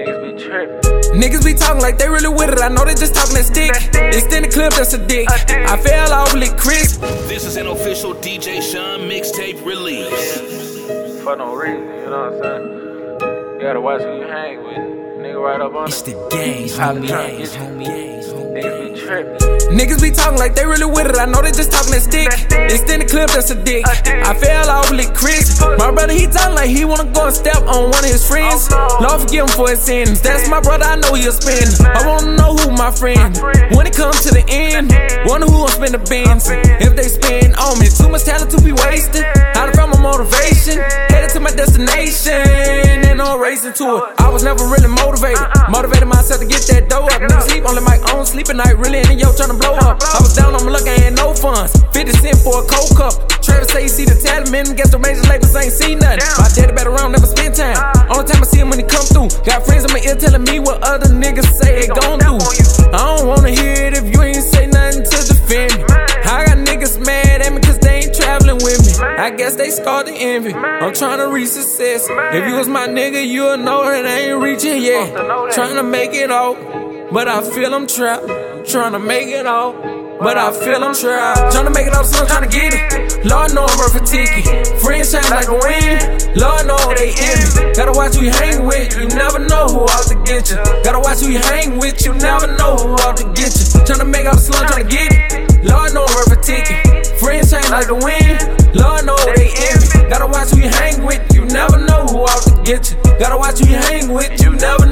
Niggas be trippin'. Niggas be talking like they really with it. I know they just talking that stick. Extend the clip, that's a dick. I fell off lit crisp. This is an official DJ Sean mixtape release. For no reason, you know what I'm saying? You gotta watch who you hang with. Nigga right up on It's the gangs, homie, gangs, homie, Niggas be trippin'. Niggas be talking like they really with it. I know they just talking that stick. Extend the clip, that's a dick. I fell off lit crisp. My brother, he talking like he wanna go and step on one of his friends. Oh, Lord forgive him for his sins. That's my brother, I know he'll spin. I wanna know who my friend. When it comes to the end, wonder who gon' spend the bins. If they spend on me, too much talent to be wasted. Destination. And I'm racing to it. I was never really motivated. Motivated myself to get that dough up. Niggas sleep only my own sleep at night. Really in the yo tryna blow up. I was down on my luck, I had no funds. 50 cent for a cold cup. Travis say he see the talent. Guess the major labels ain't see nothing. My daddy better around, never spend time. Only time I see him when he come through. Got friends in my ear telling me what other niggas say they gon' do. Scarred the envy. I'm tryna reach success. If you was my nigga, you'll know that I ain't reaching yet. Tryna make it out, but I feel I'm trapped. Tryna make it out. But I feel I'm trapped. Tryna make it out, so I'm tryna get it. Lord know I'm worth a ticket. Friends shine like a wind. Lord know they envy. Gotta watch who you hang with. You never know who out to get you. Gotta watch who you hang with. You never know who out to get you. Tryna make out the slum, tryna get it. Lord know I'm worth a ticket. Friends shine like the wind. Watch who you hang with. You never know who out to get you. Gotta watch who you hang with. You never